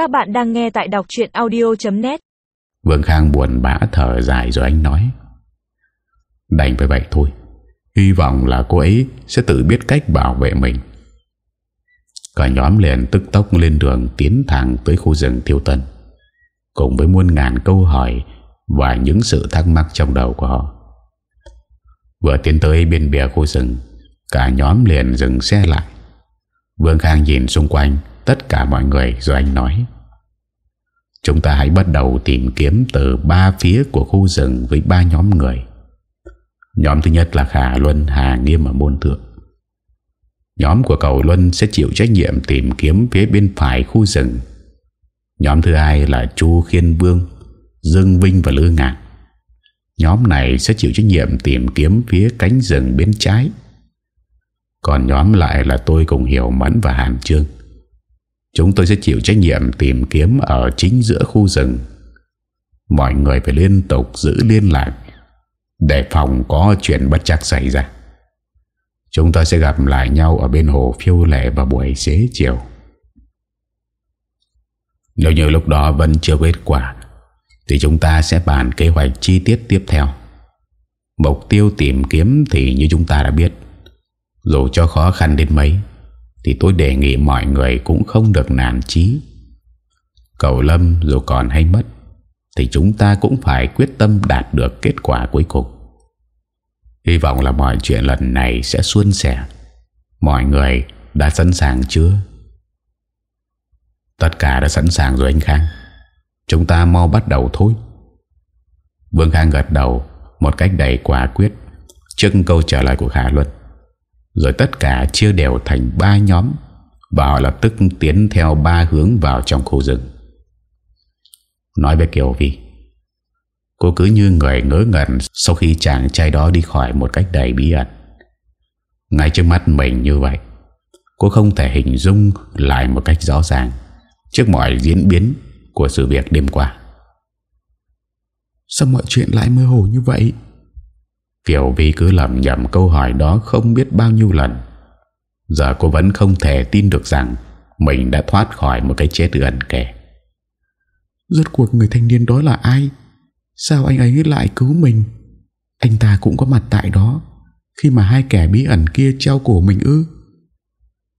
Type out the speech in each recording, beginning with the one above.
Các bạn đang nghe tại đọc chuyện audio.net Vương Khang buồn bã thở dài rồi anh nói. Đành phải vậy thôi. Hy vọng là cô ấy sẽ tự biết cách bảo vệ mình. Cả nhóm liền tức tốc lên đường tiến thẳng tới khu rừng thiêu Tân, Cùng với muôn ngàn câu hỏi Và những sự thắc mắc trong đầu của họ. Vừa tiến tới bên bìa khu rừng, Cả nhóm liền dừng xe lại. Vương Khang nhìn xung quanh Tất cả mọi người rồi anh nói Chúng ta hãy bắt đầu tìm kiếm Từ ba phía của khu rừng Với ba nhóm người Nhóm thứ nhất là Khả Luân Hà Nghiêm và Môn Thượng Nhóm của cầu Luân sẽ chịu trách nhiệm tìm kiếm phía bên phải khu rừng. Nhóm thứ hai là Chu Khiên Vương, Dương Vinh và Lư Ngạn. Nhóm này sẽ chịu trách nhiệm tìm kiếm phía cánh rừng bên trái. Còn nhóm lại là tôi cùng Hiểu Mẫn và hàm Trương. Chúng tôi sẽ chịu trách nhiệm tìm kiếm ở chính giữa khu rừng. Mọi người phải liên tục giữ liên lạc để phòng có chuyện bất chắc xảy ra. Chúng ta sẽ gặp lại nhau ở bên hồ phiêu lệ vào buổi xế chiều. Nếu như lúc đó vẫn chưa kết quả, thì chúng ta sẽ bàn kế hoạch chi tiết tiếp theo. Mục tiêu tìm kiếm thì như chúng ta đã biết, dù cho khó khăn đến mấy, thì tôi đề nghị mọi người cũng không được nản chí. Cầu Lâm dù còn hay mất, thì chúng ta cũng phải quyết tâm đạt được kết quả cuối cùng. Hy vọng là mọi chuyện lần này sẽ suôn sẻ Mọi người đã sẵn sàng chưa? Tất cả đã sẵn sàng rồi anh Khang Chúng ta mau bắt đầu thôi Vương Khang gật đầu Một cách đầy quả quyết Trước câu trả lời của Khả Luân rồi tất cả chia đều thành ba nhóm Và họ lập tức tiến theo ba hướng vào trong khu rừng. Nói với Kiều Vi Cô cứ như người ngỡ ngẩn Sau khi chàng trai đó đi khỏi một cách đầy bí ẩn. Ngay trước mắt mình như vậy, Cô không thể hình dung lại một cách rõ ràng Trước mọi diễn biến của sự việc đêm qua. Sao mọi chuyện lại mơ hồ như vậy? Kiều Vi cứ lầm nhầm câu hỏi đó không biết bao nhiêu lần. Giờ cô vẫn không thể tin được rằng Mình đã thoát khỏi một cái chết gần kề. Rốt cuộc người thanh niên đó là ai? Sao anh ấy lại cứu mình? Anh ta cũng có mặt tại đó Khi mà hai kẻ bí ẩn kia treo cổ mình ư?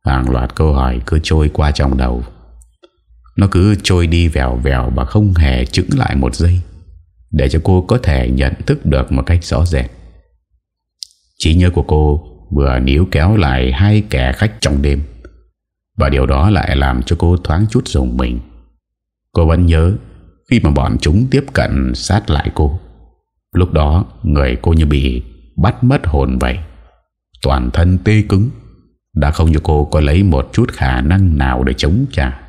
Hàng loạt câu hỏi cứ trôi qua trong đầu. Nó cứ trôi đi vèo vèo Và không hề chững lại một giây Để cho cô có thể nhận thức được Một cách rõ rệt Trí nhớ của cô Vừa níu kéo lại hai kẻ khách trong đêm. Và điều đó lại làm cho cô thoáng chút dùng mình. Cô vẫn nhớ khi mà bọn chúng tiếp cận sát lại cô. Lúc đó, người cô như bị bắt mất hồn vậy. Toàn thân tê cứng, Đã không cho cô có lấy một chút khả năng nào để chống trả.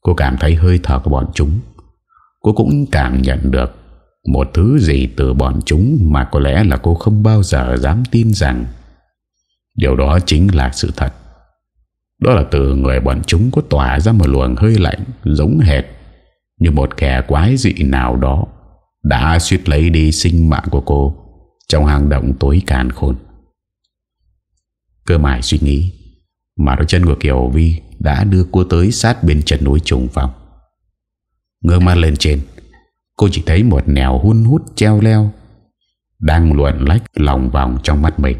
Cô cảm thấy hơi thở của bọn chúng. Cô cũng cảm nhận được một thứ gì từ bọn chúng Mà có lẽ là cô không bao giờ dám tin rằng. Điều đó chính là sự thật. Đó là từ người bọn chúng có tỏa ra một luồng hơi lạnh Giống hệt như một kẻ quái dị nào đó đã suýt lấy đi sinh mạng của cô trong hang động tối càn khôn. Cơ mải suy nghĩ, mà đôi chân của Kiều Vi đã đưa cô tới sát bên chân núi trùng phòng Ngơ mắt lên trên, cô chỉ thấy một nẻo hun hút treo leo đang luồn lách lòng vòng trong mắt mình.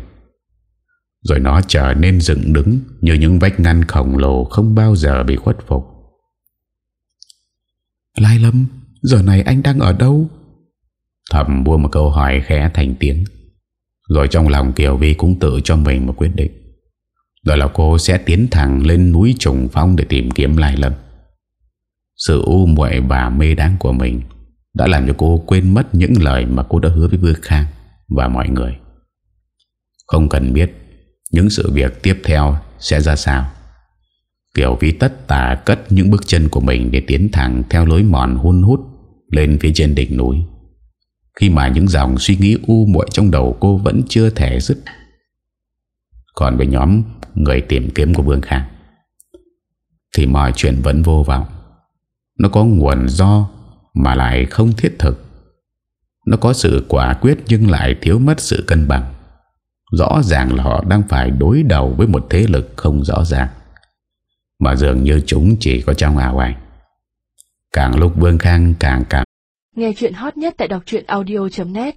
Rồi nó trở nên dựng đứng như những vách ngăn khổng lồ không bao giờ bị khuất phục. Lai Lâm Giờ này anh đang ở đâu Thầm buông một câu hỏi khẽ thành tiếng Rồi trong lòng Kiều Vi cũng tự cho mình một quyết định Đó là cô sẽ tiến thẳng lên núi Trùng Phong để tìm kiếm Lai Lâm Sự u muội và mê đáng của mình đã làm cho cô quên mất những lời mà cô đã hứa với Vương Khang và mọi người Không cần biết những sự việc tiếp theo sẽ ra sao Kiều Vi tất tả cất những bước chân của mình để tiến thẳng theo lối mòn hun hút lên phía trên đỉnh núi. Khi mà những dòng suy nghĩ u muội trong đầu cô vẫn chưa thể dứt. Còn với nhóm người tìm kiếm của Vương Khang, thì mọi chuyện vẫn vô vọng. Nó có nguồn do mà lại không thiết thực. Nó có sự quả quyết nhưng lại thiếu mất sự cân bằng. Rõ ràng là họ đang phải đối đầu với một thế lực không rõ ràng. Mà dường như chúng chỉ có trong ảo ảnh Càng lúc Vương Khang càng cảm Nghe chuyện hot nhất tại đọc audio.net